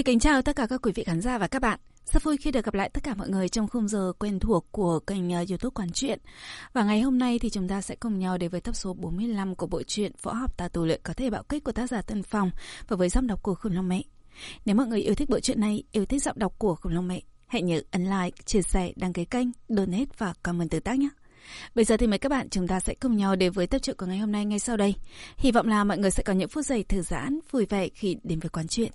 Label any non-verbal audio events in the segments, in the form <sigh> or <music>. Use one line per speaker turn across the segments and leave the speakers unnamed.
được kính chào tất cả các quý vị khán giả và các bạn. Rất vui khi được gặp lại tất cả mọi người trong khung giờ quen thuộc của kênh ờ, youtube Quán Chuyện. Và ngày hôm nay thì chúng ta sẽ cùng nhau đến với tập số 45 của bộ truyện Võ học tà tu luyện có thể bạo kích của tác giả Tân Phong và với giọng đọc của Khủng Long Mẹ. Nếu mọi người yêu thích bộ truyện này, yêu thích giọng đọc của Khủng Long Mẹ, hãy nhớ ấn like, chia sẻ, đăng ký kênh, donate và comment tương tác nhé. Bây giờ thì mời các bạn chúng ta sẽ cùng nhau đến với tập truyện của ngày hôm nay ngay sau đây. Hy vọng là mọi người sẽ có những phút giây thư giãn, vui vẻ khi đến với quán chuyện.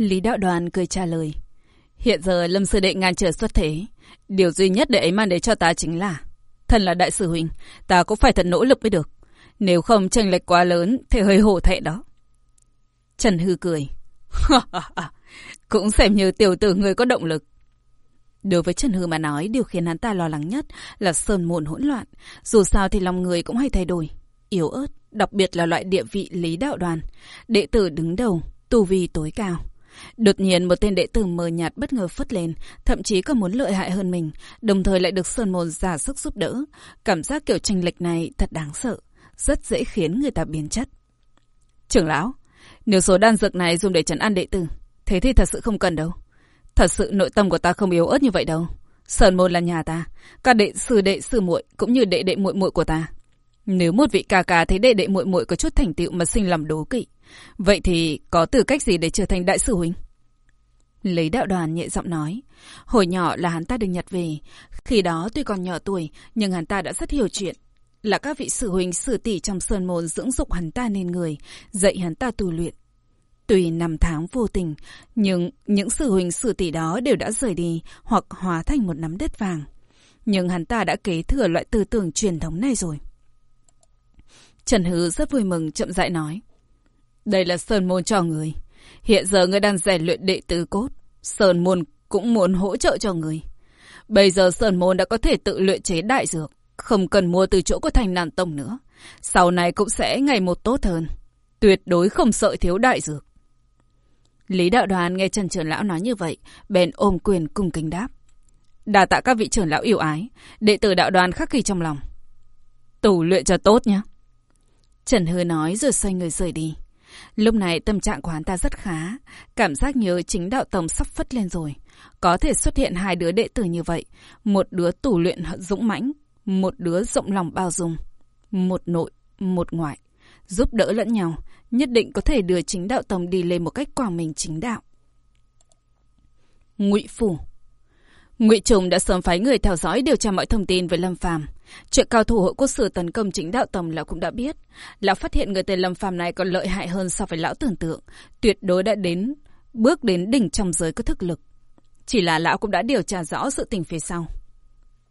Lý đạo đoàn cười trả lời. Hiện giờ Lâm Sư Đệ ngàn trở xuất thế. Điều duy nhất để ấy mang đến cho ta chính là Thần là đại sư huynh, ta cũng phải thật nỗ lực mới được. Nếu không tranh lệch quá lớn thì hơi hổ thẹn đó. Trần Hư cười. <laughs> cũng xem như tiểu tử người có động lực. Đối với Trần Hư mà nói, điều khiến hắn ta lo lắng nhất là sơn mồn hỗn loạn. Dù sao thì lòng người cũng hay thay đổi. Yếu ớt, đặc biệt là loại địa vị lý đạo đoàn. Đệ tử đứng đầu, tu vi tối cao. Đột nhiên một tên đệ tử mờ nhạt bất ngờ phất lên, thậm chí còn muốn lợi hại hơn mình, đồng thời lại được Sơn Môn giả sức giúp đỡ. Cảm giác kiểu tranh lệch này thật đáng sợ, rất dễ khiến người ta biến chất. Trưởng lão, nếu số đan dược này dùng để trấn an đệ tử, thế thì thật sự không cần đâu. Thật sự nội tâm của ta không yếu ớt như vậy đâu. Sơn Môn là nhà ta, các đệ sư đệ sư muội cũng như đệ đệ muội muội của ta. Nếu một vị ca ca thấy đệ đệ muội muội có chút thành tựu mà sinh lòng đố kỵ, Vậy thì có tư cách gì để trở thành đại sư huynh? Lấy đạo đoàn nhẹ giọng nói. Hồi nhỏ là hắn ta được nhặt về. Khi đó tuy còn nhỏ tuổi, nhưng hắn ta đã rất hiểu chuyện. Là các vị sư huynh sư tỷ trong sơn môn dưỡng dục hắn ta nên người, dạy hắn ta tu luyện. Tuy năm tháng vô tình, nhưng những sư huynh sư tỷ đó đều đã rời đi hoặc hóa thành một nắm đất vàng. Nhưng hắn ta đã kế thừa loại tư tưởng truyền thống này rồi. Trần Hứ rất vui mừng chậm rãi nói. Đây là Sơn Môn cho người. Hiện giờ người đang rèn luyện đệ tử cốt. Sơn Môn cũng muốn hỗ trợ cho người. Bây giờ Sơn Môn đã có thể tự luyện chế đại dược. Không cần mua từ chỗ của thành nàn tông nữa. Sau này cũng sẽ ngày một tốt hơn. Tuyệt đối không sợ thiếu đại dược. Lý đạo đoàn nghe Trần Trưởng Lão nói như vậy, bèn ôm quyền cung kính đáp. Đà tạ các vị trưởng lão yêu ái, đệ tử đạo đoàn khắc ghi trong lòng. Tủ luyện cho tốt nhé. Trần Hư nói rồi xoay người rời đi. Lúc này tâm trạng của hắn ta rất khá, cảm giác như chính đạo tổng sắp phất lên rồi. Có thể xuất hiện hai đứa đệ tử như vậy, một đứa tủ luyện dũng mãnh, một đứa rộng lòng bao dung, một nội, một ngoại, giúp đỡ lẫn nhau, nhất định có thể đưa chính đạo tổng đi lên một cách quảng mình chính đạo. Ngụy Phủ Ngụy Trùng đã sớm phái người theo dõi điều tra mọi thông tin về Lâm Phàm. Chuyện cao thủ hội quốc sử tấn công chính đạo tông lão cũng đã biết. Lão phát hiện người tên Lâm Phàm này còn lợi hại hơn so với lão tưởng tượng, tuyệt đối đã đến bước đến đỉnh trong giới có thức lực. Chỉ là lão cũng đã điều tra rõ sự tình phía sau.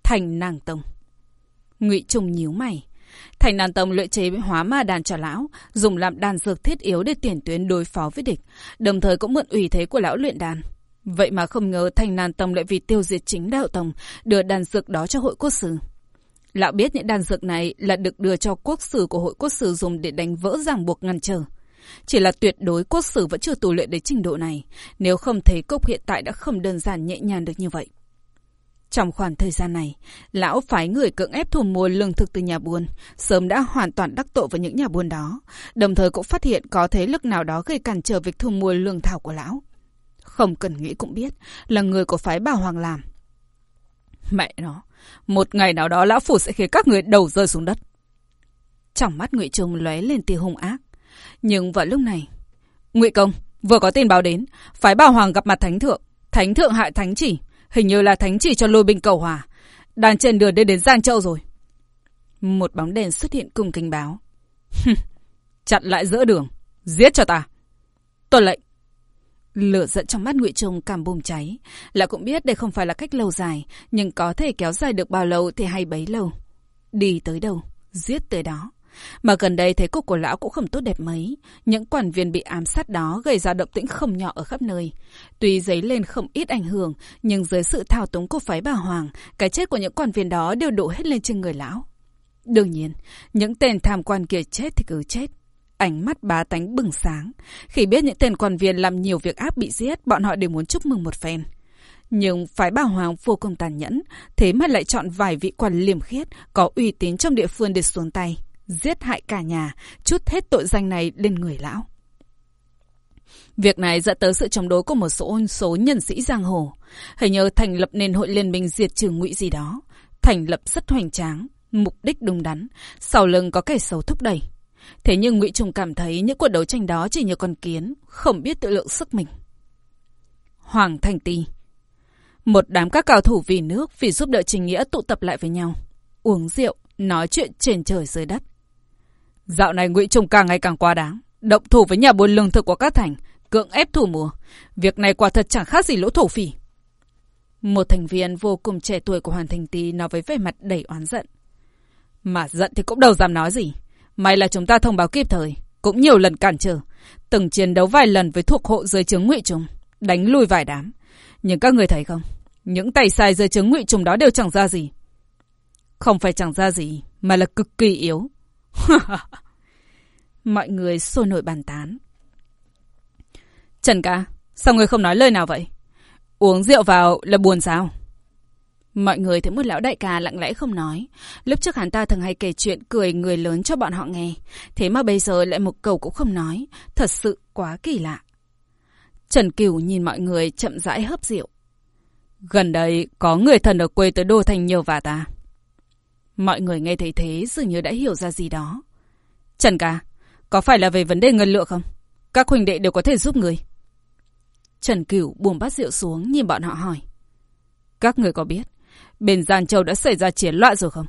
Thành nàng tông. Ngụy Trùng nhíu mày. Thành nàng tông luyện chế hóa ma đàn cho lão, dùng làm đàn dược thiết yếu để tiền tuyến đối phó với địch, đồng thời cũng mượn ủy thế của lão luyện đàn. Vậy mà không ngờ Thanh nàn Tông lại vì tiêu diệt chính đạo tông, đưa đàn dược đó cho hội quốc sử. Lão biết những đàn dược này là được đưa cho quốc sử của hội quốc sử dùng để đánh vỡ ràng buộc ngăn trở. Chỉ là tuyệt đối quốc sử vẫn chưa tù luyện đến trình độ này, nếu không thấy cốc hiện tại đã không đơn giản nhẹ nhàng được như vậy. Trong khoảng thời gian này, lão phái người cưỡng ép thu mua lương thực từ nhà buôn, sớm đã hoàn toàn đắc tội với những nhà buôn đó, đồng thời cũng phát hiện có thế lực nào đó gây cản trở việc thu mua lương thảo của lão. Không cần nghĩ cũng biết là người của phái Bảo Hoàng làm. Mẹ nó, một ngày nào đó lão phủ sẽ khiến các người đầu rơi xuống đất. Trong mắt Ngụy Trung lóe lên tia hung ác. Nhưng vào lúc này, Ngụy Công vừa có tin báo đến, phái Bảo Hoàng gặp mặt Thánh Thượng. Thánh Thượng hại Thánh Chỉ, hình như là Thánh Chỉ cho lôi binh cầu hòa. Đàn trên đường đi đến Giang Châu rồi. Một bóng đèn xuất hiện cùng kinh báo. Chặn lại giữa đường, giết cho ta. Tuân lệnh. Lửa giận trong mắt Ngụy Trung cảm bùng cháy, là cũng biết đây không phải là cách lâu dài, nhưng có thể kéo dài được bao lâu thì hay bấy lâu. Đi tới đâu, giết tới đó. Mà gần đây thế cục của lão cũng không tốt đẹp mấy. Những quản viên bị ám sát đó gây ra động tĩnh không nhỏ ở khắp nơi. Tuy giấy lên không ít ảnh hưởng, nhưng dưới sự thao túng của phái bà Hoàng, cái chết của những quản viên đó đều đổ hết lên trên người lão. Đương nhiên, những tên tham quan kia chết thì cứ chết. Ánh mắt bá tánh bừng sáng. Khi biết những tên quan viên làm nhiều việc ác bị giết, bọn họ đều muốn chúc mừng một phen. Nhưng phái bảo hoàng vô cùng tàn nhẫn, thế mà lại chọn vài vị quan liềm khiết, có uy tín trong địa phương để xuống tay. Giết hại cả nhà, chút hết tội danh này lên người lão. Việc này dẫn tới sự chống đối của một số số nhân sĩ giang hồ. Hình như thành lập nên hội liên minh diệt trừ ngụy gì đó. Thành lập rất hoành tráng, mục đích đúng đắn, sau lưng có kẻ xấu thúc đẩy. Thế nhưng ngụy trùng cảm thấy những cuộc đấu tranh đó chỉ như con kiến, không biết tự lượng sức mình. Hoàng Thành Ti Một đám các cao thủ vì nước, vì giúp đỡ trình nghĩa tụ tập lại với nhau. Uống rượu, nói chuyện trên trời dưới đất. Dạo này ngụy trùng càng ngày càng quá đáng. Động thủ với nhà buôn lương thực của các thành, cưỡng ép thủ mùa. Việc này quả thật chẳng khác gì lỗ thổ phỉ. Một thành viên vô cùng trẻ tuổi của Hoàn Thành Ti nói với vẻ mặt đầy oán giận. Mà giận thì cũng đâu dám nói gì. May là chúng ta thông báo kịp thời, cũng nhiều lần cản trở. Từng chiến đấu vài lần với thuộc hộ dưới trướng ngụy trùng, đánh lui vài đám. Nhưng các người thấy không, những tay sai dưới trướng ngụy trùng đó đều chẳng ra gì. Không phải chẳng ra gì, mà là cực kỳ yếu. <laughs> Mọi người sôi nổi bàn tán. Trần ca, sao người không nói lời nào vậy? Uống rượu vào là buồn sao? Mọi người thấy một lão đại ca lặng lẽ không nói. Lúc trước hắn ta thường hay kể chuyện cười người lớn cho bọn họ nghe. Thế mà bây giờ lại một câu cũng không nói. Thật sự quá kỳ lạ. Trần Cửu nhìn mọi người chậm rãi hấp rượu. Gần đây có người thần ở quê tới Đô Thành nhờ và ta. Mọi người nghe thấy thế dường như đã hiểu ra gì đó. Trần ca, có phải là về vấn đề ngân lượng không? Các huynh đệ đều có thể giúp người. Trần Cửu buông bát rượu xuống nhìn bọn họ hỏi. Các người có biết, bên Giàn Châu đã xảy ra chiến loạn rồi không?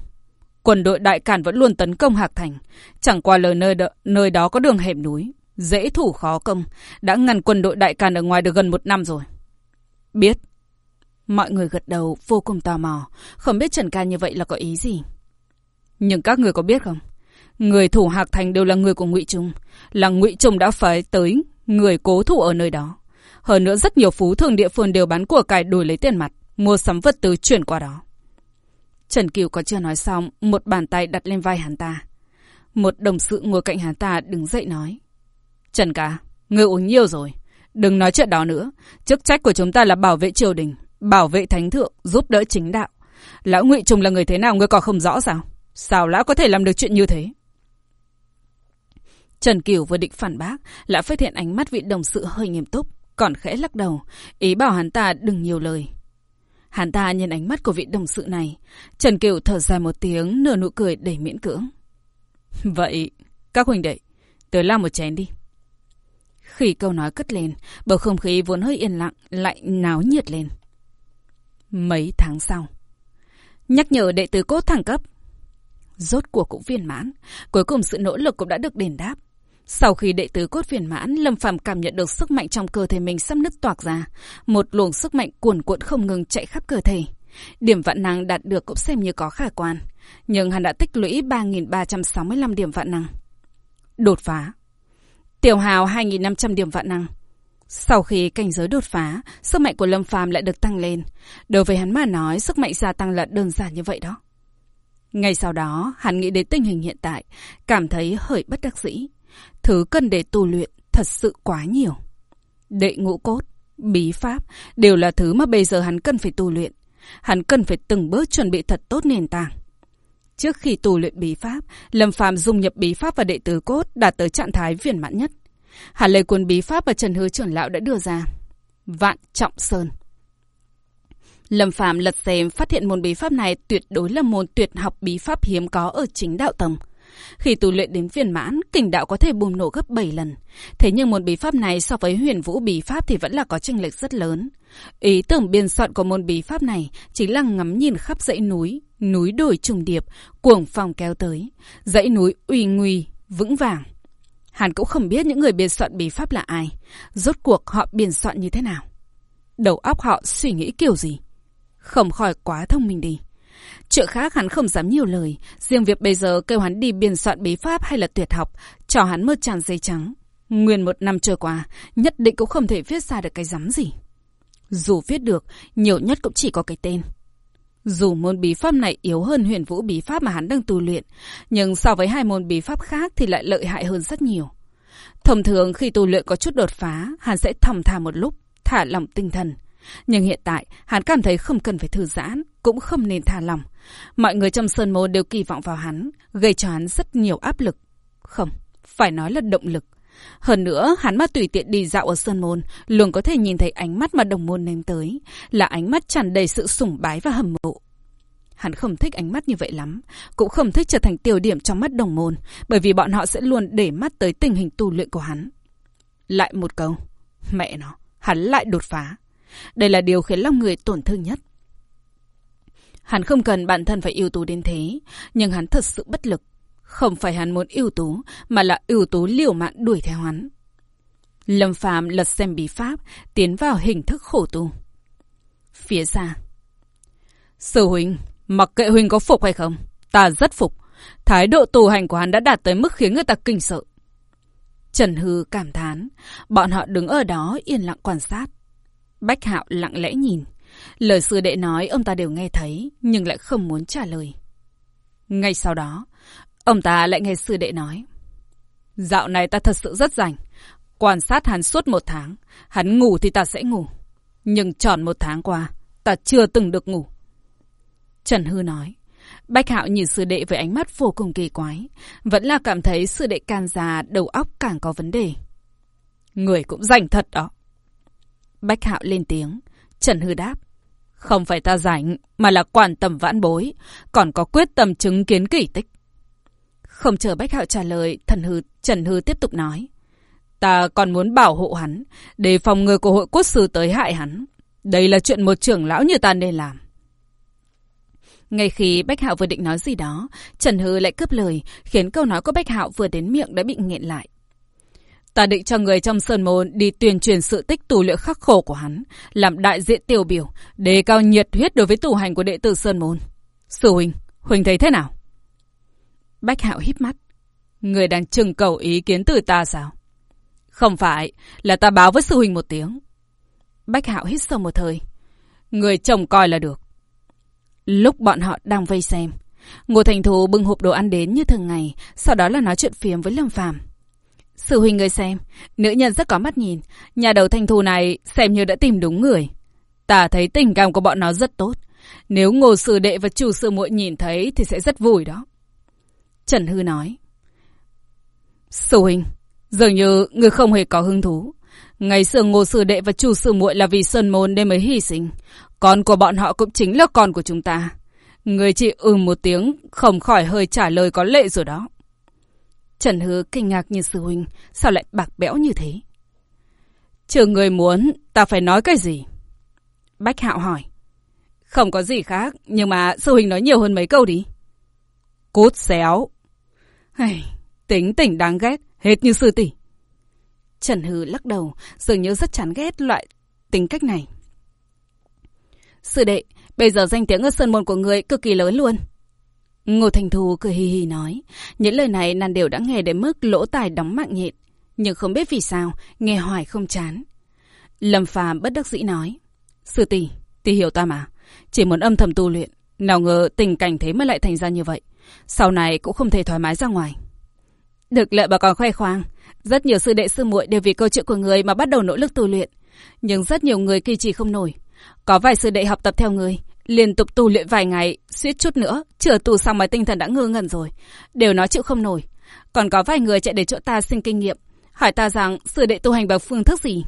Quân đội Đại Càn vẫn luôn tấn công Hạc Thành. Chẳng qua lời nơi, đ- nơi đó có đường hẻm núi. Dễ thủ khó công. Đã ngăn quân đội Đại Càn ở ngoài được gần một năm rồi. Biết. Mọi người gật đầu vô cùng tò mò. Không biết Trần Ca như vậy là có ý gì. Nhưng các người có biết không? Người thủ Hạc Thành đều là người của Ngụy Trung. Là Ngụy Trung đã phải tới người cố thủ ở nơi đó. Hơn nữa rất nhiều phú thường địa phương đều bán của cải đổi lấy tiền mặt, mua sắm vật tư chuyển qua đó. Trần Kiều có chưa nói xong, một bàn tay đặt lên vai hắn ta. Một đồng sự ngồi cạnh hắn ta đứng dậy nói. Trần ca, ngươi uống nhiều rồi. Đừng nói chuyện đó nữa. Chức trách của chúng ta là bảo vệ triều đình, bảo vệ thánh thượng, giúp đỡ chính đạo. Lão Ngụy Trung là người thế nào ngươi còn không rõ sao? Sao lão có thể làm được chuyện như thế? Trần Kiều vừa định phản bác, lại phát hiện ánh mắt vị đồng sự hơi nghiêm túc, còn khẽ lắc đầu, ý bảo hắn ta đừng nhiều lời. Hắn ta nhìn ánh mắt của vị đồng sự này, Trần Kiều thở dài một tiếng, nửa nụ cười đầy miễn cưỡng. <laughs> Vậy, các huynh đệ, tới làm một chén đi. Khi câu nói cất lên, bầu không khí vốn hơi yên lặng, lại náo nhiệt lên. Mấy tháng sau, nhắc nhở đệ tử cốt thẳng cấp. Rốt cuộc cũng viên mãn, cuối cùng sự nỗ lực cũng đã được đền đáp. Sau khi đệ tứ cốt viên mãn, Lâm Phàm cảm nhận được sức mạnh trong cơ thể mình sắp nứt toạc ra. Một luồng sức mạnh cuồn cuộn không ngừng chạy khắp cơ thể. Điểm vạn năng đạt được cũng xem như có khả quan. Nhưng hắn đã tích lũy 3.365 điểm vạn năng. Đột phá. Tiểu hào 2.500 điểm vạn năng. Sau khi cảnh giới đột phá, sức mạnh của Lâm Phàm lại được tăng lên. Đối với hắn mà nói, sức mạnh gia tăng là đơn giản như vậy đó. Ngay sau đó, hắn nghĩ đến tình hình hiện tại, cảm thấy hơi bất đắc dĩ. Thứ cần để tu luyện thật sự quá nhiều. Đệ ngũ cốt, bí pháp đều là thứ mà bây giờ hắn cần phải tu luyện. Hắn cần phải từng bước chuẩn bị thật tốt nền tảng. Trước khi tu luyện bí pháp, Lâm Phàm dung nhập bí pháp và đệ tứ cốt đạt tới trạng thái viên mãn nhất. Hắn lấy cuốn bí pháp và Trần hứa trưởng lão đã đưa ra. Vạn Trọng Sơn. Lâm Phàm lật xem phát hiện môn bí pháp này tuyệt đối là môn tuyệt học bí pháp hiếm có ở chính đạo tầng. Khi tu luyện đến viên mãn, kình đạo có thể bùng nổ gấp 7 lần. Thế nhưng môn bí pháp này so với huyền vũ bí pháp thì vẫn là có chênh lệch rất lớn. Ý tưởng biên soạn của môn bí pháp này chính là ngắm nhìn khắp dãy núi, núi đồi trùng điệp, cuồng phong kéo tới. Dãy núi uy nguy, vững vàng. Hàn cũng không biết những người biên soạn bí pháp là ai. Rốt cuộc họ biên soạn như thế nào. Đầu óc họ suy nghĩ kiểu gì. Không khỏi quá thông minh đi. Chuyện khác hắn không dám nhiều lời, riêng việc bây giờ kêu hắn đi biên soạn bí pháp hay là tuyệt học, cho hắn mơ tràn giấy trắng. Nguyên một năm trôi qua, nhất định cũng không thể viết ra được cái rắm gì. Dù viết được, nhiều nhất cũng chỉ có cái tên. Dù môn bí pháp này yếu hơn huyền vũ bí pháp mà hắn đang tu luyện, nhưng so với hai môn bí pháp khác thì lại lợi hại hơn rất nhiều. Thông thường khi tu luyện có chút đột phá, hắn sẽ thầm thà một lúc, thả lỏng tinh thần. Nhưng hiện tại, hắn cảm thấy không cần phải thư giãn, cũng không nên thả lòng. Mọi người trong Sơn Môn đều kỳ vọng vào hắn, gây cho hắn rất nhiều áp lực. Không, phải nói là động lực. Hơn nữa, hắn mà tùy tiện đi dạo ở Sơn Môn, luôn có thể nhìn thấy ánh mắt mà đồng môn ném tới, là ánh mắt tràn đầy sự sủng bái và hâm mộ. Hắn không thích ánh mắt như vậy lắm, cũng không thích trở thành tiêu điểm trong mắt đồng môn, bởi vì bọn họ sẽ luôn để mắt tới tình hình tu luyện của hắn. Lại một câu, mẹ nó, hắn lại đột phá. Đây là điều khiến lòng người tổn thương nhất. Hắn không cần bản thân phải ưu tú đến thế, nhưng hắn thật sự bất lực. Không phải hắn muốn ưu tú, mà là ưu tú liều mạng đuổi theo hắn. Lâm Phàm lật xem bí pháp, tiến vào hình thức khổ tu. Phía xa. Sư huynh, mặc kệ huynh có phục hay không, ta rất phục. Thái độ tu hành của hắn đã đạt tới mức khiến người ta kinh sợ. Trần Hư cảm thán, bọn họ đứng ở đó yên lặng quan sát. Bách Hạo lặng lẽ nhìn. Lời sư đệ nói ông ta đều nghe thấy, nhưng lại không muốn trả lời. Ngay sau đó, ông ta lại nghe sư đệ nói. Dạo này ta thật sự rất rảnh. Quan sát hắn suốt một tháng. Hắn ngủ thì ta sẽ ngủ. Nhưng tròn một tháng qua, ta chưa từng được ngủ. Trần Hư nói. Bách Hạo nhìn sư đệ với ánh mắt vô cùng kỳ quái. Vẫn là cảm thấy sư đệ can già đầu óc càng có vấn đề. Người cũng rảnh thật đó. Bách Hạo lên tiếng. Trần Hư đáp. Không phải ta rảnh, mà là quan tâm vãn bối, còn có quyết tâm chứng kiến kỳ tích. Không chờ Bách Hạo trả lời, thần hư, Trần Hư tiếp tục nói. Ta còn muốn bảo hộ hắn, để phòng người của hội quốc sư tới hại hắn. Đây là chuyện một trưởng lão như ta nên làm. Ngay khi Bách Hạo vừa định nói gì đó, Trần Hư lại cướp lời, khiến câu nói của Bách Hạo vừa đến miệng đã bị nghẹn lại. Ta định cho người trong Sơn Môn đi tuyên truyền sự tích tù luyện khắc khổ của hắn, làm đại diện tiêu biểu, đề cao nhiệt huyết đối với tu hành của đệ tử Sơn Môn. Sư huynh, huynh thấy thế nào? Bách Hạo híp mắt. Người đang trưng cầu ý kiến từ ta sao? Không phải, là ta báo với sư huynh một tiếng. Bách Hạo hít sâu một thời. Người chồng coi là được. Lúc bọn họ đang vây xem, Ngô Thành Thù bưng hộp đồ ăn đến như thường ngày, sau đó là nói chuyện phiếm với Lâm Phàm. Sư huynh người xem, nữ nhân rất có mắt nhìn. Nhà đầu thanh thù này xem như đã tìm đúng người. Ta thấy tình cảm của bọn nó rất tốt. Nếu ngô sư đệ và chủ sư muội nhìn thấy thì sẽ rất vui đó. Trần Hư nói. Sư huynh, dường như người không hề có hứng thú. Ngày xưa ngô sư đệ và chủ sư muội là vì sơn môn nên mới hy sinh. Con của bọn họ cũng chính là con của chúng ta. Người chị ừ một tiếng, không khỏi hơi trả lời có lệ rồi đó. Trần hứa kinh ngạc nhìn sư huynh, sao lại bạc bẽo như thế? Chờ người muốn, ta phải nói cái gì? Bách Hạo hỏi. Không có gì khác, nhưng mà sư huynh nói nhiều hơn mấy câu đi. Cút xéo. Hay, tính tình đáng ghét, hết như sư tỷ. Trần Hư lắc đầu, dường như rất chán ghét loại tính cách này. Sư đệ, bây giờ danh tiếng ở sơn môn của người cực kỳ lớn luôn. Ngô Thành Thu cười hì hì nói. Những lời này nàng đều đã nghe đến mức lỗ tài đóng mạng nhện. Nhưng không biết vì sao, nghe hoài không chán. Lâm Phàm bất đắc dĩ nói. Sư tỷ, tỷ hiểu ta mà. Chỉ muốn âm thầm tu luyện. Nào ngờ tình cảnh thế mới lại thành ra như vậy. Sau này cũng không thể thoải mái ra ngoài. Được lợi bà còn khoe khoang. Rất nhiều sư đệ sư muội đều vì câu chuyện của người mà bắt đầu nỗ lực tu luyện. Nhưng rất nhiều người kỳ trì không nổi. Có vài sư đệ học tập theo người, Liên tục tu luyện vài ngày, suýt chút nữa, chưa tù xong mà tinh thần đã ngơ ngẩn rồi. Đều nói chịu không nổi. Còn có vài người chạy đến chỗ ta xin kinh nghiệm, hỏi ta rằng sư đệ tu hành bằng phương thức gì.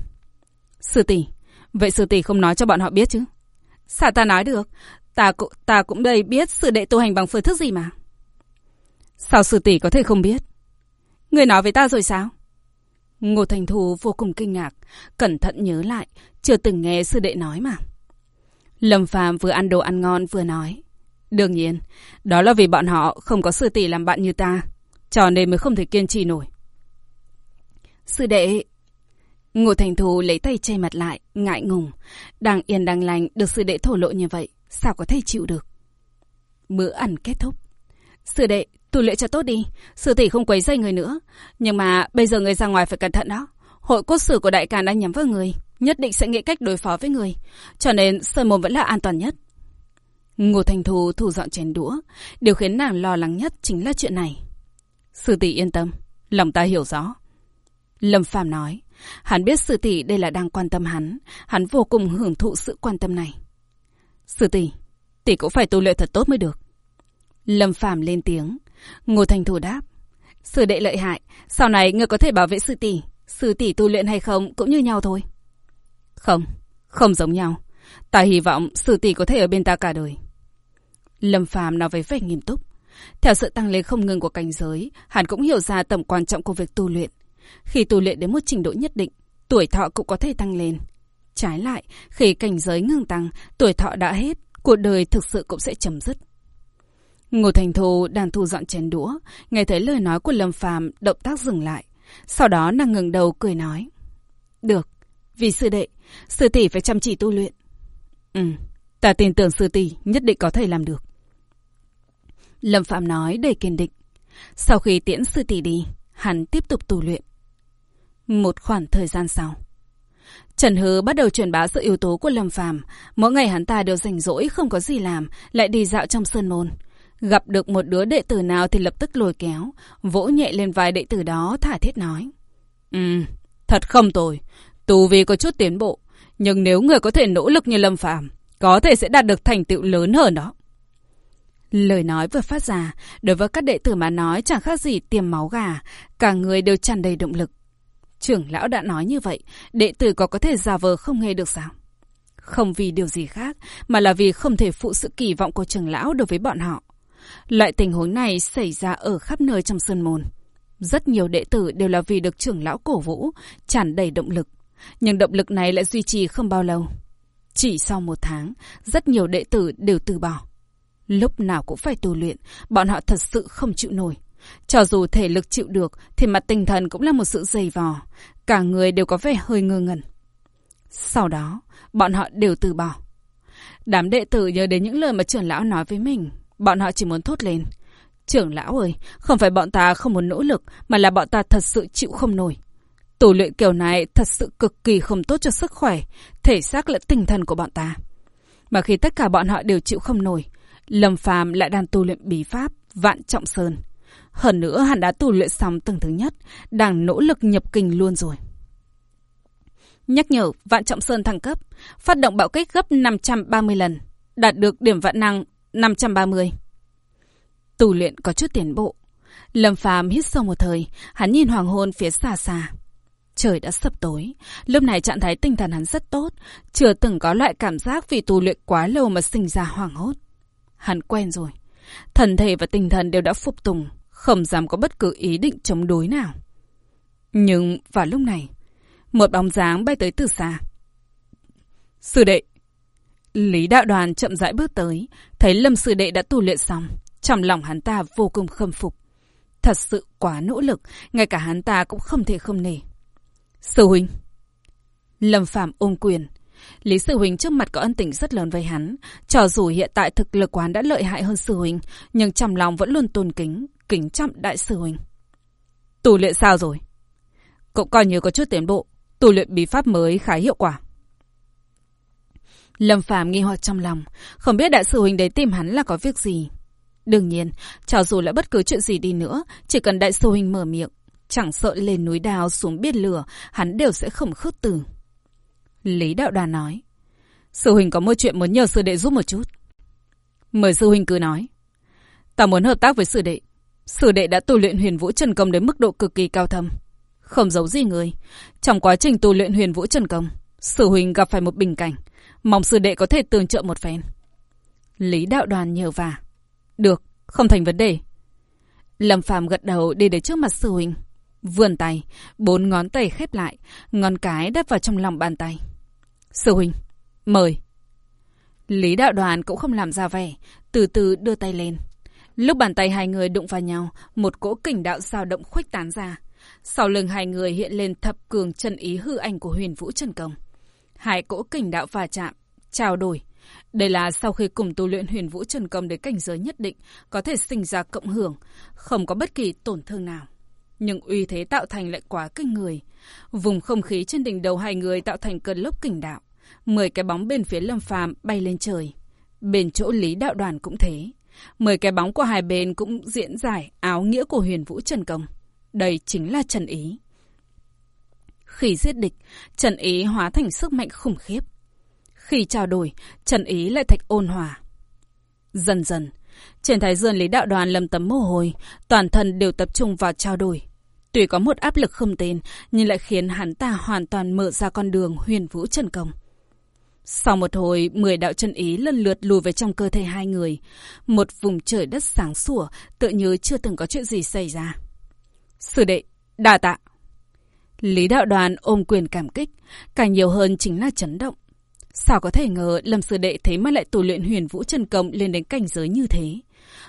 Sư tỷ, vậy sư tỷ không nói cho bọn họ biết chứ? Sao ta nói được? Ta cũng, ta cũng đây biết sư đệ tu hành bằng phương thức gì mà. Sao sư tỷ có thể không biết? Người nói với ta rồi sao? Ngô Thành Thù vô cùng kinh ngạc, cẩn thận nhớ lại, chưa từng nghe sư đệ nói mà. Lâm Phàm vừa ăn đồ ăn ngon vừa nói. Đương nhiên, đó là vì bọn họ không có sư tỷ làm bạn như ta, cho nên mới không thể kiên trì nổi. Sư đệ... Ngô Thành Thù lấy tay che mặt lại, ngại ngùng. Đang yên đang lành được sư đệ thổ lộ như vậy, sao có thể chịu được. Bữa ăn kết thúc. Sư đệ, tu luyện cho tốt đi, sư tỷ không quấy dây người nữa. Nhưng mà bây giờ người ra ngoài phải cẩn thận đó. Hội cốt sử của đại càn đang nhắm vào người nhất định sẽ nghĩ cách đối phó với người. Cho nên Sơn Môn vẫn là an toàn nhất. Ngô Thành Thù thu dọn chén đũa. Điều khiến nàng lo lắng nhất chính là chuyện này. Sư tỷ yên tâm, lòng ta hiểu rõ. Lâm Phàm nói, hắn biết sư tỷ đây là đang quan tâm hắn, hắn vô cùng hưởng thụ sự quan tâm này. Sư tỷ, tỷ cũng phải tu luyện thật tốt mới được. Lâm Phàm lên tiếng, Ngô Thành Thù đáp, sư đệ lợi hại, sau này ngươi có thể bảo vệ sư tỷ, sư tỷ tu luyện hay không cũng như nhau thôi. Không, không giống nhau. Ta hy vọng sư tỷ có thể ở bên ta cả đời. Lâm Phàm nói với vẻ nghiêm túc. Theo sự tăng lên không ngừng của cảnh giới, hắn cũng hiểu ra tầm quan trọng của việc tu luyện. Khi tu luyện đến một trình độ nhất định, tuổi thọ cũng có thể tăng lên. Trái lại, khi cảnh giới ngừng tăng, tuổi thọ đã hết, cuộc đời thực sự cũng sẽ chấm dứt. Ngô Thành Thu đang thu dọn chén đũa, nghe thấy lời nói của Lâm Phàm, động tác dừng lại. Sau đó nàng ngừng đầu cười nói. Được, vì sư đệ, sư tỷ phải chăm chỉ tu luyện. Ừ, ta tin tưởng sư tỷ nhất định có thể làm được. Lâm Phạm nói đầy kiên định. Sau khi tiễn sư tỷ đi, hắn tiếp tục tu luyện. Một khoảng thời gian sau, Trần Hứ bắt đầu truyền bá sự yếu tố của Lâm Phàm. Mỗi ngày hắn ta đều rảnh rỗi không có gì làm, lại đi dạo trong sơn môn. Gặp được một đứa đệ tử nào thì lập tức lôi kéo, vỗ nhẹ lên vai đệ tử đó thả thiết nói. Ừ, thật không tồi. Tù vì có chút tiến bộ, nhưng nếu người có thể nỗ lực như Lâm Phàm, có thể sẽ đạt được thành tựu lớn hơn đó. Lời nói vừa phát ra, đối với các đệ tử mà nói chẳng khác gì tiêm máu gà, cả người đều tràn đầy động lực. Trưởng lão đã nói như vậy, đệ tử có có thể giả vờ không nghe được sao? Không vì điều gì khác, mà là vì không thể phụ sự kỳ vọng của trưởng lão đối với bọn họ. Loại tình huống này xảy ra ở khắp nơi trong sơn môn. Rất nhiều đệ tử đều là vì được trưởng lão cổ vũ, tràn đầy động lực. Nhưng động lực này lại duy trì không bao lâu. Chỉ sau một tháng, rất nhiều đệ tử đều từ bỏ. Lúc nào cũng phải tu luyện, bọn họ thật sự không chịu nổi. Cho dù thể lực chịu được, thì mặt tinh thần cũng là một sự dày vò. Cả người đều có vẻ hơi ngơ ngẩn. Sau đó, bọn họ đều từ bỏ. Đám đệ tử nhớ đến những lời mà trưởng lão nói với mình. Bọn họ chỉ muốn thốt lên. Trưởng lão ơi, không phải bọn ta không muốn nỗ lực, mà là bọn ta thật sự chịu không nổi. Tù luyện kiểu này thật sự cực kỳ không tốt cho sức khỏe, thể xác lẫn tinh thần của bọn ta. Mà khi tất cả bọn họ đều chịu không nổi, Lâm Phàm lại đang tu luyện bí pháp Vạn Trọng Sơn. Hơn nữa hắn đã tu luyện xong tầng thứ nhất, đang nỗ lực nhập kinh luôn rồi. Nhắc nhở Vạn Trọng Sơn thăng cấp, phát động bạo kích gấp 530 lần, đạt được điểm vạn năng 530. Tu luyện có chút tiến bộ. Lâm Phàm hít sâu một thời, hắn nhìn hoàng hôn phía xa xa. Trời đã sập tối, lúc này trạng thái tinh thần hắn rất tốt, chưa từng có loại cảm giác vì tu luyện quá lâu mà sinh ra hoảng hốt. Hắn quen rồi. Thần thể và tinh thần đều đã phục tùng, không dám có bất cứ ý định chống đối nào. Nhưng vào lúc này, một bóng dáng bay tới từ xa. Sư đệ! Lý đạo đoàn chậm rãi bước tới, thấy lâm sư đệ đã tu luyện xong. Trong lòng hắn ta vô cùng khâm phục. Thật sự quá nỗ lực, ngay cả hắn ta cũng không thể không nể. Sư huynh! Lâm Phạm ôm quyền, Lý Sư Huỳnh trước mặt có ân tình rất lớn với hắn. Cho dù hiện tại thực lực quán đã lợi hại hơn Sư Huỳnh, nhưng trong lòng vẫn luôn tôn kính, kính trọng Đại Sư Huỳnh. Tù luyện sao rồi? Cũng coi như có chút tiến bộ. Tù luyện bí pháp mới khá hiệu quả. Lâm Phàm nghi hoặc trong lòng, không biết Đại Sư Huỳnh đấy tìm hắn là có việc gì. Đương nhiên, cho dù là bất cứ chuyện gì đi nữa, chỉ cần Đại Sư Huỳnh mở miệng, chẳng sợ lên núi đào xuống biển lửa, hắn đều sẽ không khước từ. Lý Đạo Đoàn nói. Sư huynh có một chuyện muốn nhờ sư đệ giúp một chút. Mời sư huynh cứ nói. Ta muốn hợp tác với sư đệ. Sư đệ đã tu luyện huyền vũ trần công đến mức độ cực kỳ cao thâm. Không giấu gì người. Trong quá trình tu luyện huyền vũ trần công, sư huynh gặp phải một bình cảnh. Mong sư đệ có thể tương trợ một phen. Lý Đạo Đoàn nhờ vả. Được, không thành vấn đề. Lâm Phàm gật đầu đi đến trước mặt sư huynh. Vươn tay, bốn ngón tay khép lại, ngón cái đắp vào trong lòng bàn tay. Sư huynh, mời. Lý đạo đoàn cũng không làm ra vẻ, từ từ đưa tay lên. Lúc bàn tay hai người đụng vào nhau, một cỗ kình đạo dao động khuếch tán ra. Sau lưng hai người hiện lên thập cường chân ý hư ảnh của huyền vũ Trần Công. Hai cỗ kình đạo va chạm, trao đổi. Đây là sau khi cùng tu luyện huyền vũ Trần Công đến cảnh giới nhất định, có thể sinh ra cộng hưởng, không có bất kỳ tổn thương nào. Nhưng uy thế tạo thành lại quá kinh người. Vùng không khí trên đỉnh đầu hai người tạo thành cơn lốc kình đạo. Mười cái bóng bên phía lâm phàm bay lên trời. Bên chỗ Lý Đạo Đoàn cũng thế. Mười cái bóng của hai bên cũng diễn giải áo nghĩa của huyền vũ Trần Công. Đây chính là Trần Ý. Khi giết địch, Trần Ý hóa thành sức mạnh khủng khiếp. Khi trao đổi, Trần Ý lại thạch ôn hòa. Dần dần, trên thái dương Lý Đạo Đoàn lầm tấm mồ hôi, toàn thân đều tập trung vào trao đổi. Tuy có một áp lực không tên, nhưng lại khiến hắn ta hoàn toàn mở ra con đường huyền vũ Trần Công. Sau một hồi, mười đạo chân ý lần lượt lùi về trong cơ thể hai người. Một vùng trời đất sáng sủa, tự như chưa từng có chuyện gì xảy ra. Sư đệ, đa tạ. Lý đạo đoàn ôm quyền cảm kích, càng nhiều hơn chính là chấn động. Sao có thể ngờ Lâm sư đệ thế mà lại tu luyện huyền vũ chân công lên đến cảnh giới như thế.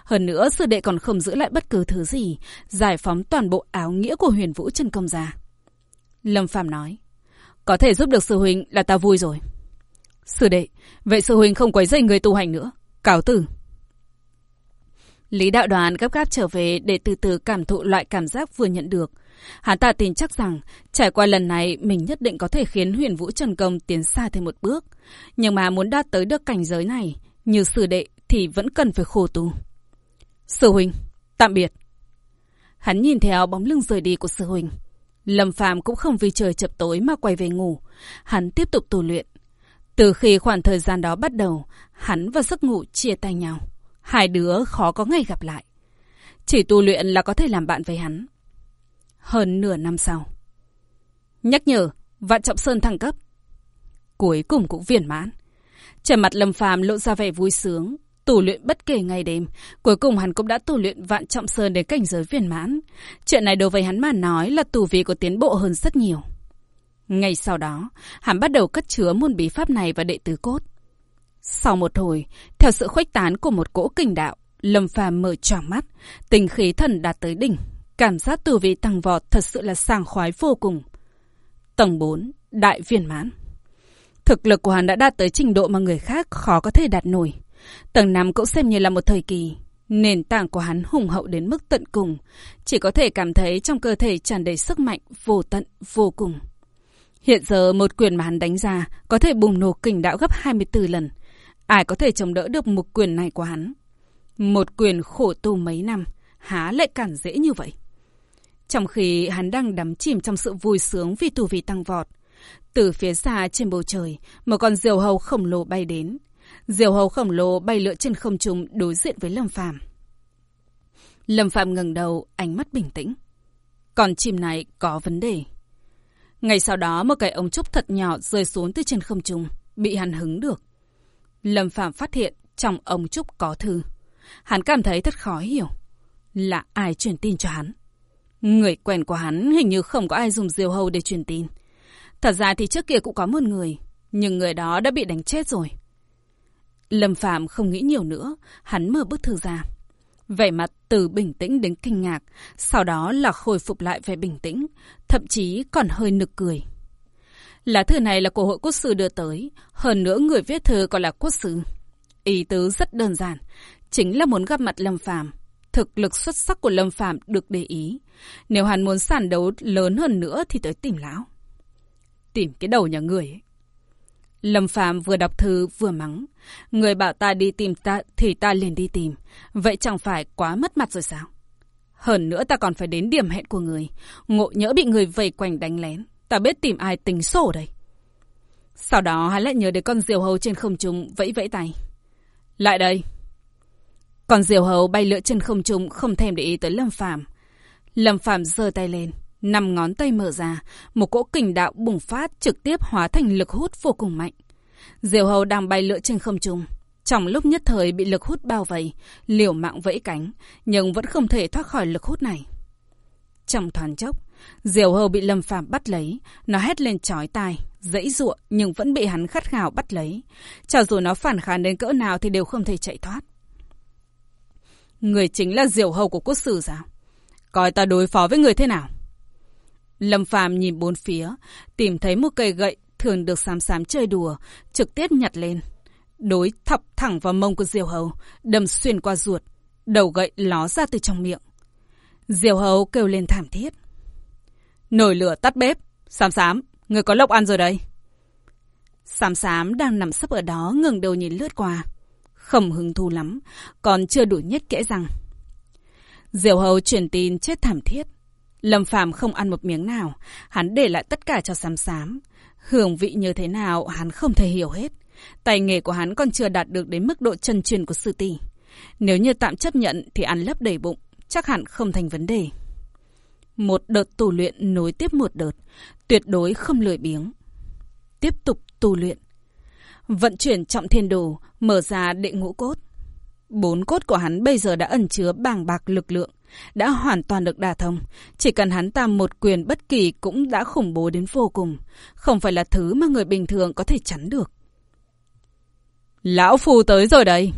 Hơn nữa sư đệ còn không giữ lại bất cứ thứ gì, giải phóng toàn bộ áo nghĩa của huyền vũ chân công ra. Lâm Phạm nói, có thể giúp được sư huynh là ta vui rồi. Sư đệ, vậy sư huynh không quấy rầy người tu hành nữa. Cáo tử. Lý đạo đoàn gấp gáp trở về để từ từ cảm thụ loại cảm giác vừa nhận được. Hắn ta tin chắc rằng trải qua lần này mình nhất định có thể khiến huyền vũ trần công tiến xa thêm một bước. Nhưng mà muốn đạt tới được cảnh giới này, như sư đệ thì vẫn cần phải khổ tu. Sư huynh, tạm biệt. Hắn nhìn theo bóng lưng rời đi của sư huynh. Lâm Phàm cũng không vì trời chập tối mà quay về ngủ. Hắn tiếp tục tu luyện. Từ khi khoảng thời gian đó bắt đầu, hắn và giấc ngủ chia tay nhau. Hai đứa khó có ngày gặp lại. Chỉ tu luyện là có thể làm bạn với hắn. Hơn nửa năm sau. Nhắc nhở, Vạn Trọng Sơn thăng cấp. Cuối cùng cũng viên mãn. Trên mặt Lâm Phàm lộ ra vẻ vui sướng, tù luyện bất kể ngày đêm. Cuối cùng hắn cũng đã tù luyện Vạn Trọng Sơn đến cảnh giới viên mãn. Chuyện này đối với hắn mà nói là tù vị có tiến bộ hơn rất nhiều. Ngay sau đó, hắn bắt đầu cất chứa môn bí pháp này vào đệ tứ cốt. Sau một hồi, theo sự khuếch tán của một cỗ kinh đạo, Lâm Phàm mở tròn mắt, tình khí thần đạt tới đỉnh, cảm giác tu vi tăng vọt thật sự là sảng khoái vô cùng. Tầng 4, đại viên mãn. Thực lực của hắn đã đạt tới trình độ mà người khác khó có thể đạt nổi. Tầng 5 cũng xem như là một thời kỳ. Nền tảng của hắn hùng hậu đến mức tận cùng, chỉ có thể cảm thấy trong cơ thể tràn đầy sức mạnh vô tận vô cùng. Hiện giờ một quyền mà hắn đánh ra có thể bùng nổ kình đạo gấp 24 lần. Ai có thể chống đỡ được một quyền này của hắn? Một quyền khổ tu mấy năm, há lại cản dễ như vậy? Trong khi hắn đang đắm chìm trong sự vui sướng vì tù vị tăng vọt, từ phía xa trên bầu trời, một con diều hầu khổng lồ bay đến. Diều hầu khổng lồ bay lượn trên không trung đối diện với Lâm Phàm. Lâm Phạm ngẩng đầu, ánh mắt bình tĩnh. Con chim này có vấn đề. Ngay sau đó một cái ống trúc thật nhỏ rơi xuống từ trên không trung, bị hắn hứng được. Lâm Phạm phát hiện trong ống trúc có thư. Hắn cảm thấy thật khó hiểu. Là ai truyền tin cho hắn? Người quen của hắn hình như không có ai dùng diều hầu để truyền tin. Thật ra thì trước kia cũng có một người, nhưng người đó đã bị đánh chết rồi. Lâm Phạm không nghĩ nhiều nữa, hắn mở bức thư ra. Vẻ mặt từ bình tĩnh đến kinh ngạc, sau đó là khôi phục lại vẻ bình tĩnh, thậm chí còn hơi nực cười. Lá thư này là của hội quốc sư đưa tới, hơn nữa người viết thư còn là quốc sư. Ý tứ rất đơn giản, chính là muốn gặp mặt Lâm Phàm. Thực lực xuất sắc của Lâm Phàm được để ý. Nếu hắn muốn sản đấu lớn hơn nữa thì tới tìm lão. Tìm cái đầu nhà người ấy. Lâm Phạm vừa đọc thư vừa mắng. Người bảo ta đi tìm ta thì ta liền đi tìm. Vậy chẳng phải quá mất mặt rồi sao? Hơn nữa ta còn phải đến điểm hẹn của người. Ngộ nhỡ bị người vây quanh đánh lén. Ta biết tìm ai tính sổ đây. Sau đó hắn lại nhớ đến con diều hầu trên không trung vẫy vẫy tay. Lại đây. Con diều hầu bay lượn trên không trung không thèm để ý tới Lâm Phạm. Lâm Phạm giơ tay lên, năm ngón tay mở ra, một cỗ kình đạo bùng phát trực tiếp hóa thành lực hút vô cùng mạnh. Diều hầu đang bay lượn trên không trung, trong lúc nhất thời bị lực hút bao vây, liều mạng vẫy cánh, nhưng vẫn không thể thoát khỏi lực hút này. Trong thoáng chốc, Diều hầu bị Lâm Phàm bắt lấy, nó hét lên chói tai, dãy ruộng nhưng vẫn bị hắn khát khao bắt lấy. Cho dù nó phản kháng đến cỡ nào thì đều không thể chạy thoát. Người chính là diều hầu của quốc sử sao? Coi ta đối phó với người thế nào? Lâm Phàm nhìn bốn phía, tìm thấy một cây gậy thường được xám xám chơi đùa, trực tiếp nhặt lên. Đối thọc thẳng vào mông của diều hầu, đâm xuyên qua ruột, đầu gậy ló ra từ trong miệng. Diều hầu kêu lên thảm thiết. Nồi lửa tắt bếp. Xám xám, người có lộc ăn rồi đây. Xám xám đang nằm sấp ở đó ngừng đầu nhìn lướt qua. Không hứng thú lắm, còn chưa đủ nhất kẽ rằng. Diều hầu truyền tin chết thảm thiết. Lâm Phàm không ăn một miếng nào, hắn để lại tất cả cho xám xám. Hưởng vị như thế nào hắn không thể hiểu hết. Tài nghề của hắn còn chưa đạt được đến mức độ chân truyền của sư tỷ. Nếu như tạm chấp nhận thì ăn lấp đầy bụng, chắc hẳn không thành vấn đề. Một đợt tu luyện nối tiếp một đợt, tuyệt đối không lười biếng. Tiếp tục tu luyện. Vận chuyển trọng thiên đồ, mở ra đệ ngũ cốt. Bốn cốt của hắn bây giờ đã ẩn chứa bàng bạc lực lượng, đã hoàn toàn được đả thông. Chỉ cần hắn ta một quyền bất kỳ cũng đã khủng bố đến vô cùng. Không phải là thứ mà người bình thường có thể chắn được. Lão Phu tới rồi đây.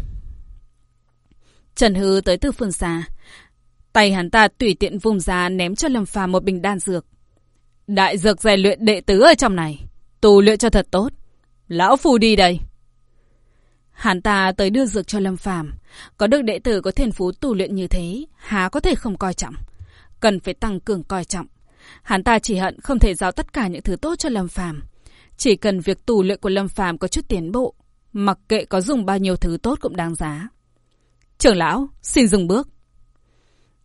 Trần Hư tới từ phương xa. Tay hắn ta tùy tiện vùng ra ném cho Lâm Phàm một bình đan dược. Đại dược rèn luyện đệ tứ ở trong này. Tu luyện cho thật tốt. Lão Phu đi đây. Hắn ta tới đưa dược cho Lâm Phàm, có được đệ tử có thiên phú tu luyện như thế, há có thể không coi trọng. Cần phải tăng cường coi trọng. Hắn ta chỉ hận không thể giao tất cả những thứ tốt cho Lâm Phàm. Chỉ cần việc tu luyện của Lâm Phàm có chút tiến bộ, mặc kệ có dùng bao nhiêu thứ tốt cũng đáng giá. Trưởng lão, xin dừng bước.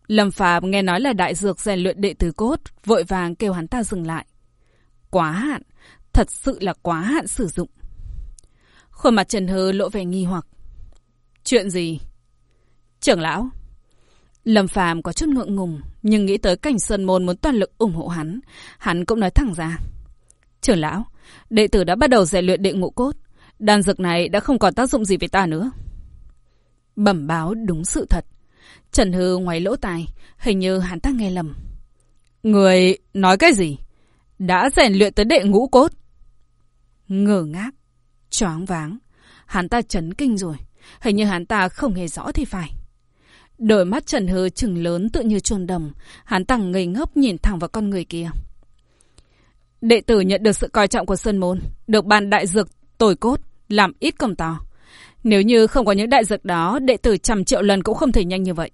Lâm Phàm nghe nói là đại dược rèn luyện đệ tử cốt, vội vàng kêu hắn ta dừng lại. Quá hạn, thật sự là quá hạn sử dụng. Khuôn mặt Trần Hư lộ vẻ nghi hoặc. Chuyện gì? Trưởng lão. Lâm Phàm có chút ngượng ngùng, nhưng nghĩ tới cảnh Sơn Môn muốn toàn lực ủng hộ hắn, hắn cũng nói thẳng ra. Trưởng lão, đệ tử đã bắt đầu rèn luyện đệ ngũ cốt, đan dược này đã không còn tác dụng gì với ta nữa. Bẩm báo đúng sự thật. Trần Hư ngoài lỗ tai, hình như hắn ta nghe lầm. Người nói cái gì? Đã rèn luyện tới đệ ngũ cốt. Ngờ ngác, choáng váng. Hắn ta chấn kinh rồi. Hình như hắn ta không hề rõ thì phải. Đôi mắt Trần Hư chừng lớn tự như chuồn đồng. Hắn ta ngây ngốc nhìn thẳng vào con người kia. Đệ tử nhận được sự coi trọng của Sơn Môn. Được ban đại dược tồi cốt. Làm ít công to. Nếu như không có những đại dược đó, đệ tử trăm triệu lần cũng không thể nhanh như vậy.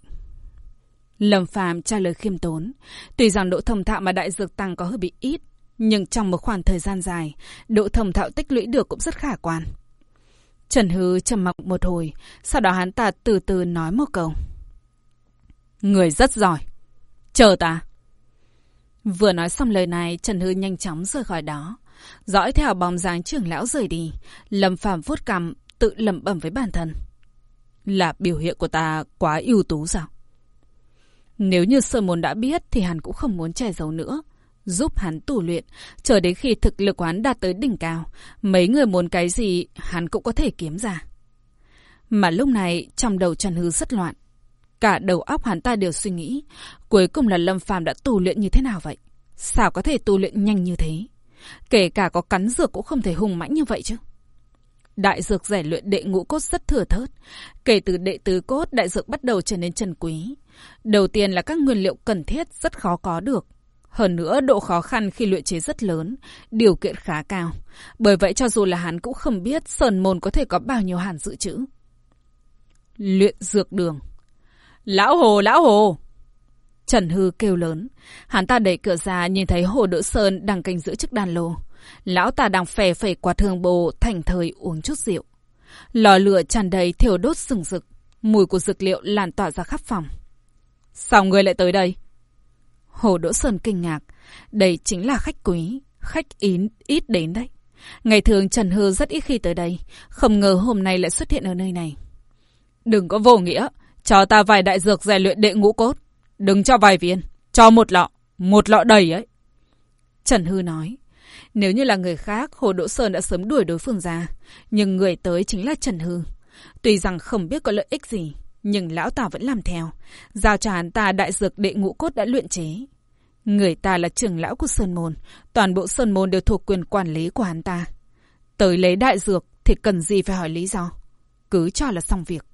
Lâm Phàm trả lời khiêm tốn. Tuy rằng độ thông thạo mà đại dược tăng có hơi bị ít, nhưng trong một khoảng thời gian dài, độ thông thạo tích lũy được cũng rất khả quan. Trần Hư trầm mặc một hồi, sau đó hắn ta từ từ nói một câu. Người rất giỏi. Chờ ta. Vừa nói xong lời này, Trần Hư nhanh chóng rời khỏi đó. Dõi theo bóng dáng trưởng lão rời đi, Lâm Phàm vuốt cằm, tự lẩm bẩm với bản thân. Là biểu hiện của ta quá ưu tú sao? Nếu như sơ Môn đã biết thì hắn cũng không muốn che giấu nữa. Giúp hắn tù luyện, chờ đến khi thực lực hắn đạt tới đỉnh cao, mấy người muốn cái gì hắn cũng có thể kiếm ra. Mà lúc này trong đầu Trần Hư rất loạn. Cả đầu óc hắn ta đều suy nghĩ, cuối cùng là Lâm Phàm đã tù luyện như thế nào vậy? Sao có thể tu luyện nhanh như thế? Kể cả có cắn dược cũng không thể hùng mãnh như vậy chứ. Đại dược rèn luyện đệ ngũ cốt rất thừa thớt. Kể từ đệ tứ cốt, đại dược bắt đầu trở nên trần quý. Đầu tiên là các nguyên liệu cần thiết rất khó có được. Hơn nữa, độ khó khăn khi luyện chế rất lớn, điều kiện khá cao. Bởi vậy cho dù là hắn cũng không biết Sơn Môn có thể có bao nhiêu hàn dự trữ. Luyện dược đường Lão Hồ, Lão Hồ! Trần Hư kêu lớn. Hắn ta đẩy cửa ra nhìn thấy Hồ Đỗ Sơn đang canh giữ trước đàn lô. Lão ta đang phè phẩy quạt hương bồ thành thời uống chút rượu. Lò lửa tràn đầy thiêu đốt sừng rực. Mùi của dược liệu lan tỏa ra khắp phòng. Sao người lại tới đây? Hồ Đỗ Sơn kinh ngạc. Đây chính là khách quý. Khách ín ít đến đấy. Ngày thường Trần Hư rất ít khi tới đây. Không ngờ hôm nay lại xuất hiện ở nơi này. Đừng có vô nghĩa. Cho ta vài đại dược rèn luyện đệ ngũ cốt. Đừng cho vài viên. Cho một lọ. Một lọ đầy ấy. Trần Hư nói. Nếu như là người khác, Hồ Đỗ Sơn đã sớm đuổi đối phương ra. Nhưng người tới chính là Trần Hư. Tuy rằng không biết có lợi ích gì, nhưng lão ta vẫn làm theo. Giao cho hắn ta đại dược đệ ngũ cốt đã luyện chế. Người ta là trưởng lão của Sơn Môn. Toàn bộ Sơn Môn đều thuộc quyền quản lý của hắn ta. Tới lấy đại dược thì cần gì phải hỏi lý do. Cứ cho là xong việc.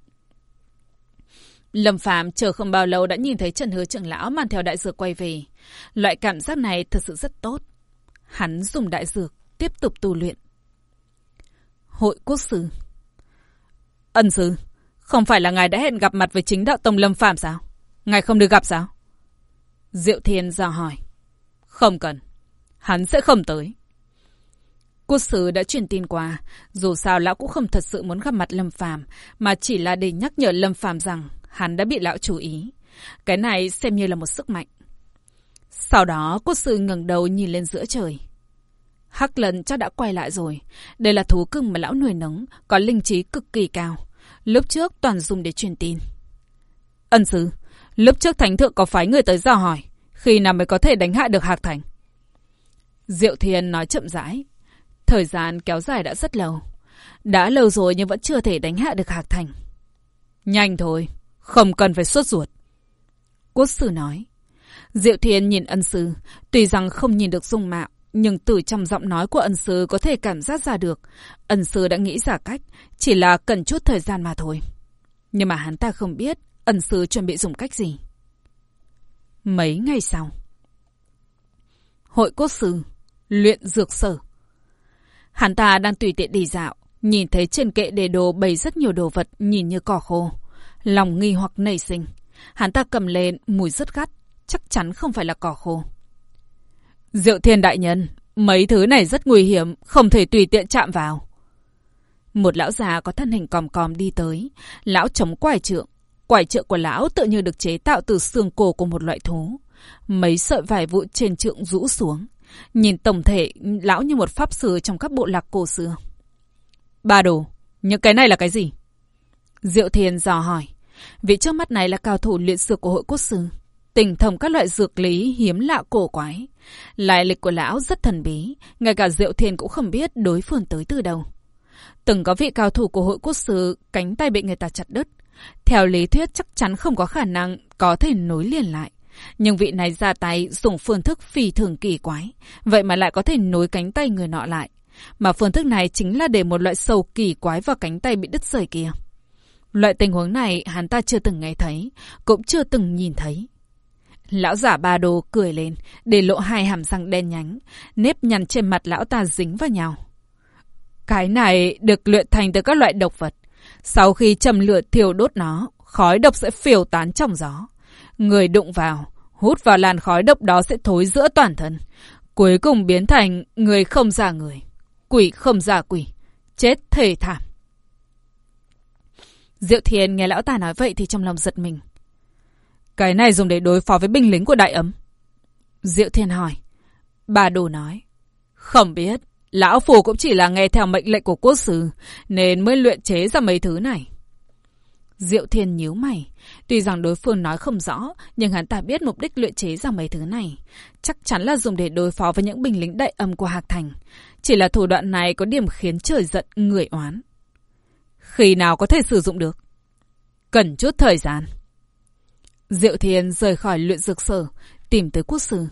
Lâm Phạm chờ không bao lâu đã nhìn thấy Trần Hứa trưởng lão mang theo đại dược quay về. Loại cảm giác này thật sự rất tốt. Hắn dùng đại dược, tiếp tục tu luyện. Hội quốc sư Ân sư, không phải là ngài đã hẹn gặp mặt với chính đạo Tông Lâm Phạm sao? Ngài không được gặp sao? Diệu Thiên dò hỏi. Không cần, hắn sẽ không tới. Quốc sứ đã truyền tin qua, dù sao lão cũng không thật sự muốn gặp mặt Lâm Phàm, mà chỉ là để nhắc nhở Lâm Phàm rằng hắn đã bị lão chú ý. Cái này xem như là một sức mạnh. Sau đó, quốc sư ngẩng đầu nhìn lên giữa trời. Hắc lần chắc đã quay lại rồi. Đây là thú cưng mà lão nuôi nấng, có linh trí cực kỳ cao. Lúc trước toàn dùng để truyền tin. Ân sứ, lúc trước thánh thượng có phái người tới dò hỏi, khi nào mới có thể đánh hạ được Hạc Thành? Diệu Thiên nói chậm rãi. Thời gian kéo dài đã rất lâu. Đã lâu rồi nhưng vẫn chưa thể đánh hạ được Hạc Thành. Nhanh thôi, không cần phải sốt ruột. Quốc sư nói. Diệu Thiên nhìn ân sư, tuy rằng không nhìn được dung mạo, nhưng từ trong giọng nói của ân sư có thể cảm giác ra được. Ân sư đã nghĩ ra cách, chỉ là cần chút thời gian mà thôi. Nhưng mà hắn ta không biết ân sư chuẩn bị dùng cách gì. Mấy ngày sau. Hội cốt sư, luyện dược sở. Hắn ta đang tùy tiện đi dạo, nhìn thấy trên kệ đề đồ bày rất nhiều đồ vật nhìn như cỏ khô. Lòng nghi hoặc nảy sinh. Hắn ta cầm lên, mùi rất gắt, chắc chắn không phải là cỏ khô. Diệu thiên đại nhân, mấy thứ này rất nguy hiểm, không thể tùy tiện chạm vào. Một lão già có thân hình còm còm đi tới, lão chống quải trượng. Quải trượng của lão tự như được chế tạo từ xương cổ của một loại thú. Mấy sợi vải vụn trên trượng rũ xuống. Nhìn tổng thể, lão như một pháp sư trong các bộ lạc cổ xưa. Ba đồ, những cái này là cái gì? Diệu Thiên dò hỏi. Vị trước mắt này là cao thủ luyện dược của hội quốc sư. Tình thông các loại dược lý hiếm lạ cổ quái. Lại lịch của lão rất thần bí. Ngay cả Diệu Thiên cũng không biết đối phương tới từ đâu. Từng có vị cao thủ của hội quốc sư cánh tay bị người ta chặt đứt. Theo lý thuyết chắc chắn không có khả năng có thể nối liền lại. Nhưng vị này ra tay dùng phương thức phi thường kỳ quái. Vậy mà lại có thể nối cánh tay người nọ lại. Mà phương thức này chính là để một loại sâu kỳ quái vào cánh tay bị đứt rời kia. Loại tình huống này hắn ta chưa từng nghe thấy, cũng chưa từng nhìn thấy. Lão giả ba đồ cười lên, để lộ hai hàm răng đen nhánh, nếp nhăn trên mặt lão ta dính vào nhau. Cái này được luyện thành từ các loại độc vật. Sau khi châm lửa thiêu đốt nó, khói độc sẽ phiêu tán trong gió. Người đụng vào, hút vào làn khói độc đó sẽ thối giữa toàn thân. Cuối cùng biến thành người không ra người, quỷ không ra quỷ, chết thề thảm. Diệu Thiên nghe lão ta nói vậy thì trong lòng giật mình. Cái này dùng để đối phó với binh lính của đại ấm. Diệu Thiên hỏi. Bà đồ nói. Không biết. Lão Phù cũng chỉ là nghe theo mệnh lệnh của quốc sư, nên mới luyện chế ra mấy thứ này. Diệu Thiên nhíu mày. Tuy rằng đối phương nói không rõ, nhưng hắn ta biết mục đích luyện chế ra mấy thứ này. Chắc chắn là dùng để đối phó với những binh lính đại âm của Hạc Thành. Chỉ là thủ đoạn này có điểm khiến trời giận người oán. Khi nào có thể sử dụng được? Cần chút thời gian. Diệu Thiên rời khỏi luyện dược sở, tìm tới quốc sư.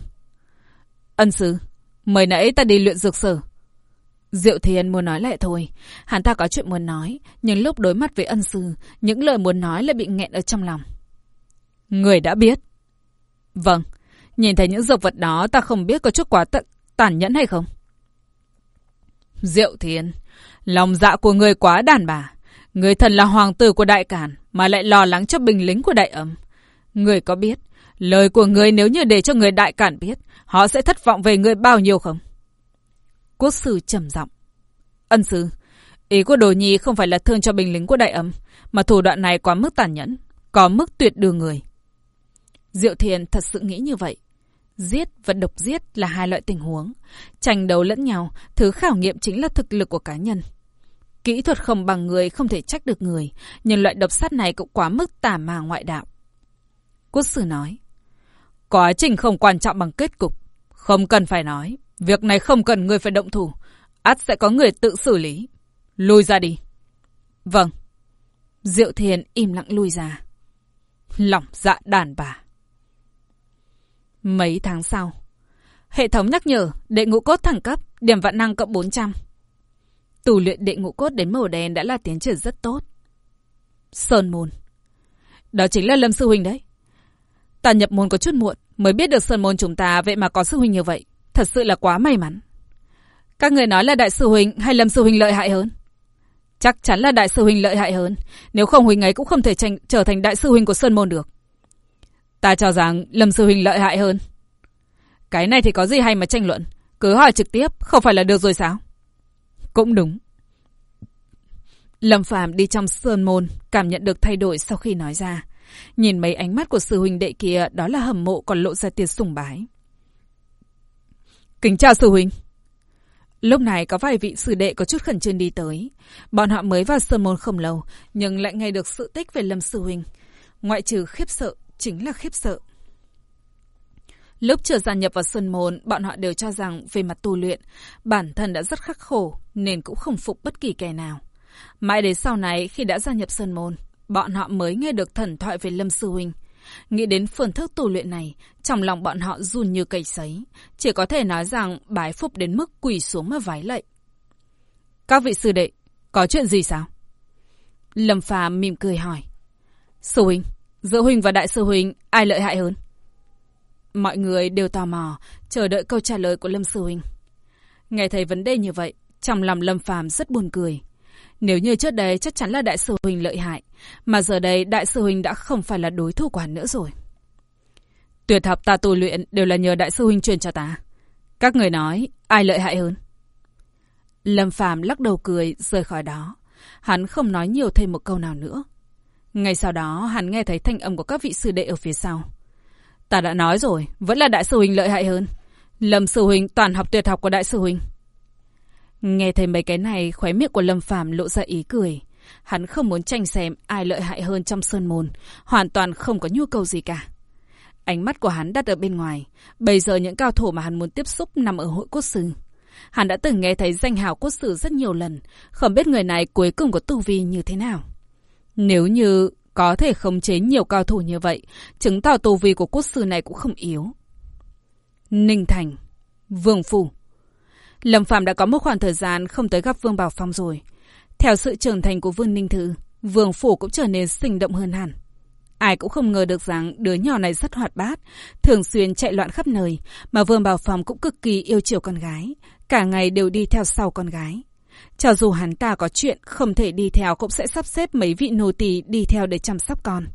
Ân sư, mới nãy ta đi luyện dược sở. Diệu Thiên muốn nói lại thôi. Hắn ta có chuyện muốn nói, nhưng lúc đối mặt với ân sư, những lời muốn nói lại bị nghẹn ở trong lòng. Người đã biết. Vâng, nhìn thấy những dược vật đó ta không biết có chút quá tàn nhẫn hay không? Diệu Thiên, lòng dạ của người quá đàn bà. Người thần là hoàng tử của đại cản, mà lại lo lắng cho binh lính của đại ấm. Người có biết, lời của người nếu như để cho người đại cản biết, họ sẽ thất vọng về người bao nhiêu không? Quốc sư trầm giọng. Ân sư, ý của đồ nhi không phải là thương cho binh lính của đại ấm, mà thủ đoạn này quá mức tàn nhẫn, có mức tuyệt đường người. Diệu Thiền thật sự nghĩ như vậy. Giết và độc giết là hai loại tình huống. Tranh đấu lẫn nhau, thứ khảo nghiệm chính là thực lực của cá nhân. Kỹ thuật không bằng người không thể trách được người, nhưng loại độc sát này cũng quá mức tà mà ngoại đạo. Quốc sử nói, quá trình không quan trọng bằng kết cục. Không cần phải nói, việc này không cần người phải động thủ. ắt sẽ có người tự xử lý. Lui ra đi. Vâng. Diệu Thiền im lặng lui ra. Lỏng dạ đàn bà. Mấy tháng sau, hệ thống nhắc nhở đệ ngũ cốt thẳng cấp, điểm vạn năng cộng 400. Tù luyện đệ ngũ cốt đến màu đen đã là tiến triển rất tốt. Sơn môn. Đó chính là Lâm Sư Huynh đấy. Ta nhập môn có chút muộn, mới biết được Sơn môn chúng ta vậy mà có Sư Huynh như vậy. Thật sự là quá may mắn. Các người nói là Đại Sư Huynh hay Lâm Sư Huynh lợi hại hơn? Chắc chắn là Đại Sư Huynh lợi hại hơn. Nếu không Huynh ấy cũng không thể tranh, trở thành Đại Sư Huynh của Sơn môn được. Ta cho rằng Lâm Sư Huynh lợi hại hơn. Cái này thì có gì hay mà tranh luận. Cứ hỏi trực tiếp, không phải là được rồi sao? cũng đúng. Lâm Phàm đi trong sơn môn, cảm nhận được thay đổi sau khi nói ra. Nhìn mấy ánh mắt của sư huynh đệ kia, đó là hầm mộ còn lộ ra tia sùng bái. Kính chào sư huynh. Lúc này có vài vị sư đệ có chút khẩn trương đi tới. Bọn họ mới vào sơn môn không lâu, nhưng lại nghe được sự tích về Lâm sư huynh. Ngoại trừ khiếp sợ, chính là khiếp sợ. Lúc chưa gia nhập vào sơn môn, bọn họ đều cho rằng về mặt tu luyện, bản thân đã rất khắc khổ, nên cũng không phục bất kỳ kẻ nào. Mãi đến sau này, khi đã gia nhập sơn môn, bọn họ mới nghe được thần thoại về Lâm Sư Huynh. Nghĩ đến phương thức tu luyện này, trong lòng bọn họ run như cầy sấy, chỉ có thể nói rằng bái phục đến mức quỳ xuống mà vái lạy. Các vị sư đệ, có chuyện gì sao? Lâm Phàm mỉm cười hỏi. Sư Huynh, giữa Huynh và Đại Sư Huynh, ai lợi hại hơn? Mọi người đều tò mò, chờ đợi câu trả lời của Lâm Sư Huynh. Nghe thấy vấn đề như vậy, trong lòng Lâm Phàm rất buồn cười. Nếu như trước đây chắc chắn là Đại sư Huynh lợi hại, mà giờ đây Đại sư Huynh đã không phải là đối thủ của hắn nữa rồi. Tuyệt học ta tu luyện đều là nhờ Đại sư Huynh truyền cho ta. Các người nói, ai lợi hại hơn? Lâm Phàm lắc đầu cười, rời khỏi đó. Hắn không nói nhiều thêm một câu nào nữa. Ngay sau đó, hắn nghe thấy thanh âm của các vị sư đệ ở phía sau. Ta đã nói rồi, vẫn là Đại sư Huynh lợi hại hơn. Lâm sư Huynh toàn học tuyệt học của Đại sư Huynh. Nghe thấy mấy cái này, khóe miệng của Lâm Phàm lộ ra ý cười. Hắn không muốn tranh xem ai lợi hại hơn trong sơn môn, hoàn toàn không có nhu cầu gì cả. Ánh mắt của hắn đặt ở bên ngoài, bây giờ những cao thủ mà hắn muốn tiếp xúc nằm ở hội cốt sư. Hắn đã từng nghe thấy danh hào cốt sư rất nhiều lần, không biết người này cuối cùng có tu vi như thế nào. Nếu như có thể khống chế nhiều cao thủ như vậy, chứng tỏ tu vi của cốt sư này cũng không yếu. Ninh Thành Vương Phủ Lâm Phạm đã có một khoảng thời gian không tới gặp Vương Bảo Phong rồi. Theo sự trưởng thành của Vương Ninh Thư, Vương Phủ cũng trở nên sinh động hơn hẳn. Ai cũng không ngờ được rằng đứa nhỏ này rất hoạt bát, thường xuyên chạy loạn khắp nơi, mà Vương Bảo Phong cũng cực kỳ yêu chiều con gái, cả ngày đều đi theo sau con gái. Cho dù hắn ta có chuyện không thể đi theo cũng sẽ sắp xếp mấy vị nô tỳ đi theo để chăm sóc con.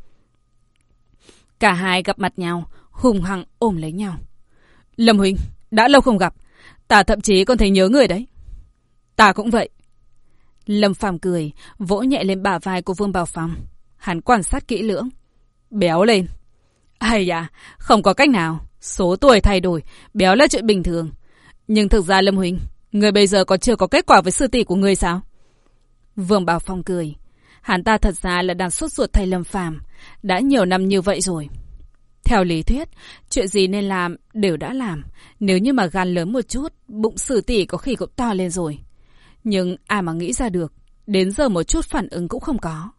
Cả hai gặp mặt nhau, hùng hăng ôm lấy nhau. Lâm Huynh, đã lâu không gặp, Ta thậm chí còn thấy nhớ người đấy. Ta cũng vậy. Lâm Phàm cười, vỗ nhẹ lên bả vai của Vương Bảo Phong. Hắn quan sát kỹ lưỡng. Béo lên. Ây da, không có cách nào. Số tuổi thay đổi, béo là chuyện bình thường. Nhưng thực ra Lâm Huỳnh, người bây giờ còn chưa có kết quả với sư tỷ của người sao? Vương Bảo Phong cười. Hắn ta thật ra là đang sốt ruột thay Lâm Phàm Đã nhiều năm như vậy rồi. Theo lý thuyết, chuyện gì nên làm đều đã làm. Nếu như mà gan lớn một chút, bụng sử tỷ có khi cũng to lên rồi. Nhưng ai mà nghĩ ra được, đến giờ một chút phản ứng cũng không có.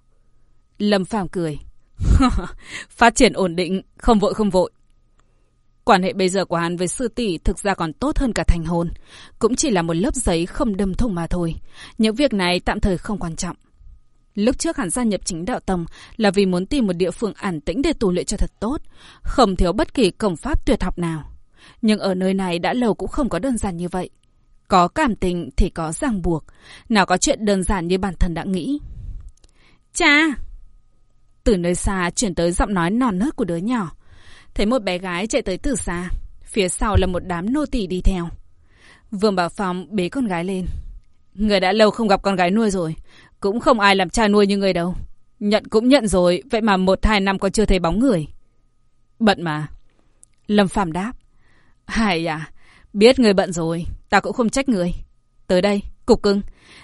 Lâm Phàm cười. <laughs> Phát triển ổn định, không vội không vội. Quan hệ bây giờ của hắn với sư tỷ thực ra còn tốt hơn cả thành hôn. Cũng chỉ là một lớp giấy không đâm thủng mà thôi. Những việc này tạm thời không quan trọng. Lúc trước hắn gia nhập chính đạo tông là vì muốn tìm một địa phương an tĩnh để tu luyện cho thật tốt, không thiếu bất kỳ cổng pháp tuyệt học nào. Nhưng ở nơi này đã lâu cũng không có đơn giản như vậy. Có cảm tình thì có ràng buộc, nào có chuyện đơn giản như bản thân đã nghĩ. Cha! Từ nơi xa chuyển tới giọng nói non nớt của đứa nhỏ. Thấy một bé gái chạy tới từ xa, phía sau là một đám nô tỳ đi theo. Vương Bảo Phong bế con gái lên. Người đã lâu không gặp con gái nuôi rồi, cũng không ai làm cha nuôi như người đâu. Nhận cũng nhận rồi, vậy mà một hai năm còn chưa thấy bóng người. Bận mà. Lâm Phàm đáp. Hài à, biết người bận rồi, ta cũng không trách người. Tới đây, cục cưng.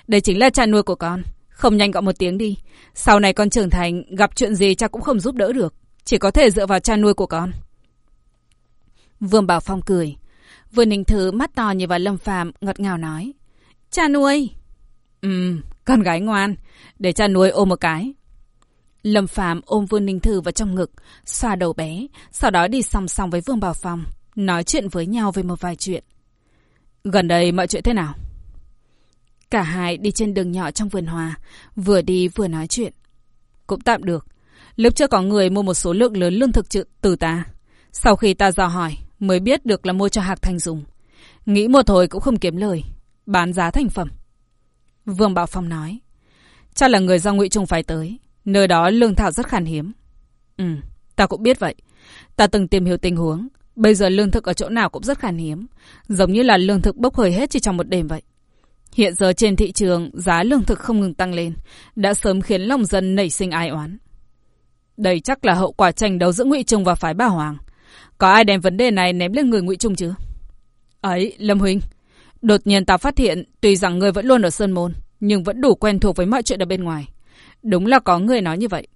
Đây chính là cha nuôi của con. Không nhanh gọi một tiếng đi. Sau này con trưởng thành, gặp chuyện gì cha cũng không giúp đỡ được. Chỉ có thể dựa vào cha nuôi của con. Vương Bảo Phong cười. Vương Ninh Thứ mắt to như vào Lâm Phàm ngọt ngào nói. Cha nuôi. Ừm, con gái ngoan, để cha nuôi ôm một cái. Lâm Phàm ôm Vương Ninh Thư vào trong ngực, xoa đầu bé, sau đó đi song song với Vương Bảo Phong, nói chuyện với nhau về một vài chuyện. Gần đây mọi chuyện thế nào? Cả hai đi trên đường nhỏ trong vườn hòa, vừa đi vừa nói chuyện. Cũng tạm được. Lúc trước có người mua một số lượng lớn lương thực từ ta. Sau khi ta dò hỏi, mới biết được là mua cho Hạc Thành dùng. Nghĩ một hồi cũng không kiếm lời. Bán giá thành phẩm. Vương Bảo Phong nói. Chắc là người do ngụy Trung phải tới. Nơi đó lương thảo rất khan hiếm. Ừ, ta cũng biết vậy. Ta từng tìm hiểu tình huống. Bây giờ lương thực ở chỗ nào cũng rất khan hiếm. Giống như là lương thực bốc hơi hết chỉ trong một đêm vậy. Hiện giờ trên thị trường, giá lương thực không ngừng tăng lên, đã sớm khiến lòng dân nảy sinh ai oán. Đây chắc là hậu quả tranh đấu giữa Ngụy Trung và phái Bà Hoàng. Có ai đem vấn đề này ném lên người Ngụy Trung chứ? Ấy, Lâm Huynh, đột nhiên ta phát hiện, tuy rằng người vẫn luôn ở Sơn Môn, nhưng vẫn đủ quen thuộc với mọi chuyện ở bên ngoài. Đúng là có người nói như vậy.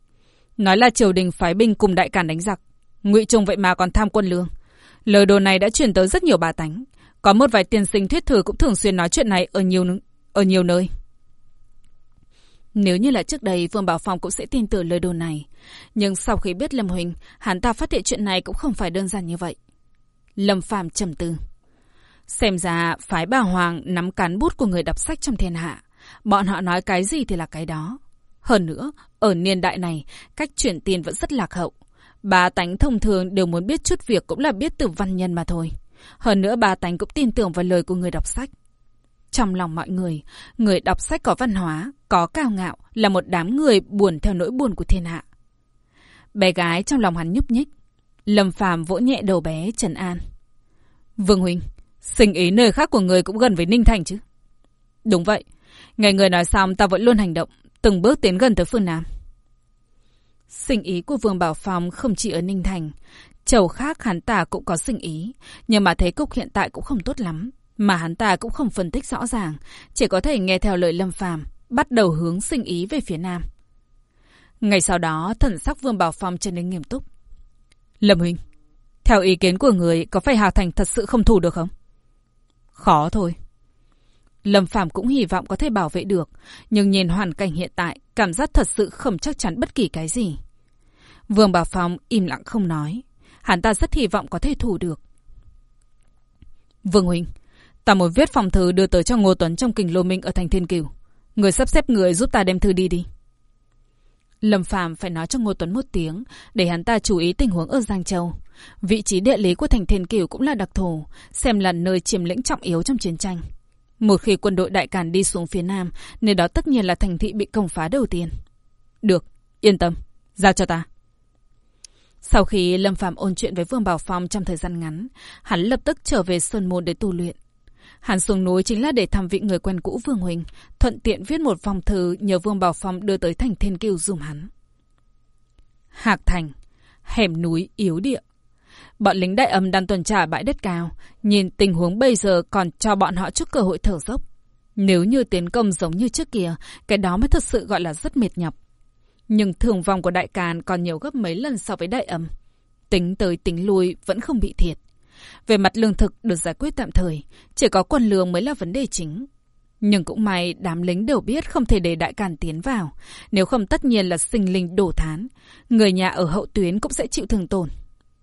Nói là triều đình phái binh cùng đại càn đánh giặc. Ngụy Trung vậy mà còn tham quân lương. Lời đồn này đã truyền tới rất nhiều bà tánh. Có một vài tiên sinh thuyết thử cũng thường xuyên nói chuyện này ở nhiều ở nhiều nơi. Nếu như là trước đây, Vương Bảo Phong cũng sẽ tin tưởng lời đồn này. Nhưng sau khi biết Lâm Huỳnh, hắn ta phát hiện chuyện này cũng không phải đơn giản như vậy. Lâm Phàm trầm tư. Xem ra, phái bà Hoàng nắm cán bút của người đọc sách trong thiên hạ. Bọn họ nói cái gì thì là cái đó. Hơn nữa, ở niên đại này, cách chuyển tiền vẫn rất lạc hậu. Bà tánh thông thường đều muốn biết chút việc cũng là biết từ văn nhân mà thôi. Hơn nữa bà tánh cũng tin tưởng vào lời của người đọc sách. Trong lòng mọi người, người đọc sách có văn hóa, có cao ngạo, là một đám người buồn theo nỗi buồn của thiên hạ. Bé gái trong lòng hắn nhúc nhích. Lâm phàm vỗ nhẹ đầu bé Trần An. Vương Huynh, sinh ý nơi khác của người cũng gần với Ninh Thành chứ? Đúng vậy. Ngày người nói xong ta vẫn luôn hành động, từng bước tiến gần tới phương Nam. Sinh ý của Vương Bảo Phong không chỉ ở Ninh Thành. Chầu khác hắn ta cũng có sinh ý, nhưng mà thế cục hiện tại cũng không tốt lắm. Mà hắn ta cũng không phân tích rõ ràng, chỉ có thể nghe theo lời Lâm Phàm bắt đầu hướng sinh ý về phía Nam. Ngày sau đó, thần sắc Vương Bảo Phong trở nên nghiêm túc. Lâm Huynh, theo ý kiến của người, có phải Hà Thành thật sự không thủ được không? Khó thôi. Lâm Phàm cũng hy vọng có thể bảo vệ được, nhưng nhìn hoàn cảnh hiện tại, cảm giác thật sự không chắc chắn bất kỳ cái gì. Vương Bảo Phong im lặng không nói. Hắn ta rất hy vọng có thể thủ được. Vương Huynh, ta muốn viết phòng thư đưa tới cho Ngô Tuấn trong kình lô minh ở thành Thiên Kiều. Người sắp xếp người giúp ta đem thư đi đi. Lâm Phàm phải nói cho Ngô Tuấn một tiếng để hắn ta chú ý tình huống ở Giang Châu. Vị trí địa lý của thành Thiên Kiều cũng là đặc thù, xem là nơi chiếm lĩnh trọng yếu trong chiến tranh. Một khi quân đội đại càn đi xuống phía nam, nơi đó tất nhiên là thành thị bị công phá đầu tiên. Được, yên tâm, giao cho ta. Sau khi Lâm Phạm ôn chuyện với Vương Bảo Phong trong thời gian ngắn, hắn lập tức trở về Sơn Môn để tu luyện. Hắn xuống núi chính là để thăm vị người quen cũ Vương Huỳnh, thuận tiện viết một vòng thư nhờ Vương Bảo Phong đưa tới thành Thiên Kiêu dùm hắn. Hạc Thành, hẻm núi yếu địa. Bọn lính đại âm đang tuần tra bãi đất cao, nhìn tình huống bây giờ còn cho bọn họ chút cơ hội thở dốc. Nếu như tiến công giống như trước kia, cái đó mới thật sự gọi là rất mệt nhọc. Nhưng thường vòng của đại càn còn nhiều gấp mấy lần so với đại âm. Tính tới tính lui vẫn không bị thiệt. Về mặt lương thực được giải quyết tạm thời, chỉ có quân lương mới là vấn đề chính. Nhưng cũng may đám lính đều biết không thể để đại càn tiến vào, nếu không tất nhiên là sinh linh đổ thán. Người nhà ở hậu tuyến cũng sẽ chịu thương tổn.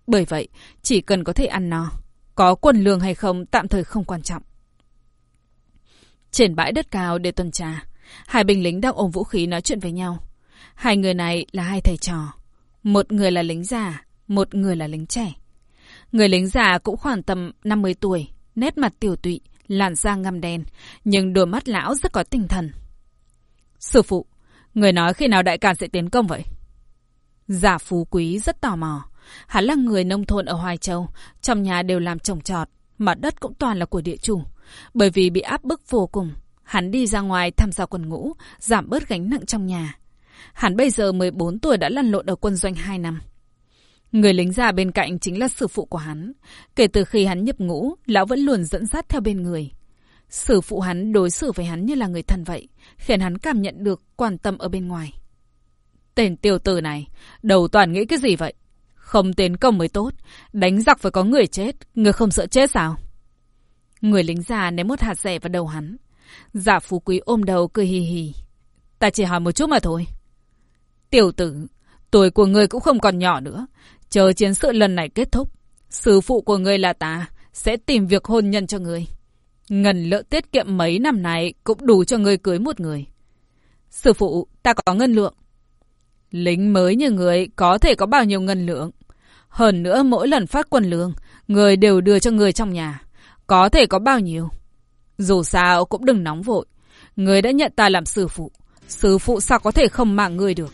Bởi vậy, chỉ cần có thể ăn no, có quân lương hay không tạm thời không quan trọng. Trên bãi đất cao để tuần tra, hai binh lính đang ôm vũ khí nói chuyện với nhau. Hai người này là hai thầy trò. Một người là lính già, một người là lính trẻ. Người lính già cũng khoảng tầm 50 tuổi, nét mặt tiểu tụy, làn da ngăm đen, nhưng đôi mắt lão rất có tinh thần. Sư phụ, người nói khi nào đại càn sẽ tiến công vậy? Giả phú quý rất tò mò. Hắn là người nông thôn ở Hoài Châu, trong nhà đều làm trồng trọt, mặt đất cũng toàn là của địa chủ. Bởi vì bị áp bức vô cùng, hắn đi ra ngoài tham gia quần ngũ, giảm bớt gánh nặng trong nhà. Hắn bây giờ 14 tuổi đã lăn lộn ở quân doanh 2 năm. Người lính già bên cạnh chính là sư phụ của hắn. Kể từ khi hắn nhập ngũ, lão vẫn luôn dẫn dắt theo bên người. Sư phụ hắn đối xử với hắn như là người thân vậy, khiến hắn cảm nhận được quan tâm ở bên ngoài. Tên tiểu tử này, đầu toàn nghĩ cái gì vậy? Không tiến công mới tốt, đánh giặc phải có người chết, người không sợ chết sao? Người lính già ném một hạt rẻ vào đầu hắn. Giả phú quý ôm đầu cười hì hì. Ta chỉ hỏi một chút mà thôi. Tiểu tử, tuổi của người cũng không còn nhỏ nữa. Chờ chiến sự lần này kết thúc, sư phụ của người là ta sẽ tìm việc hôn nhân cho người. Ngần lỡ tiết kiệm mấy năm này cũng đủ cho người cưới một người. Sư phụ, ta có ngân lượng. Lính mới như người có thể có bao nhiêu ngân lượng. Hơn nữa mỗi lần phát quân lương, người đều đưa cho người trong nhà. Có thể có bao nhiêu. Dù sao cũng đừng nóng vội. Người đã nhận ta làm sư phụ. Sư phụ sao có thể không mạng người được.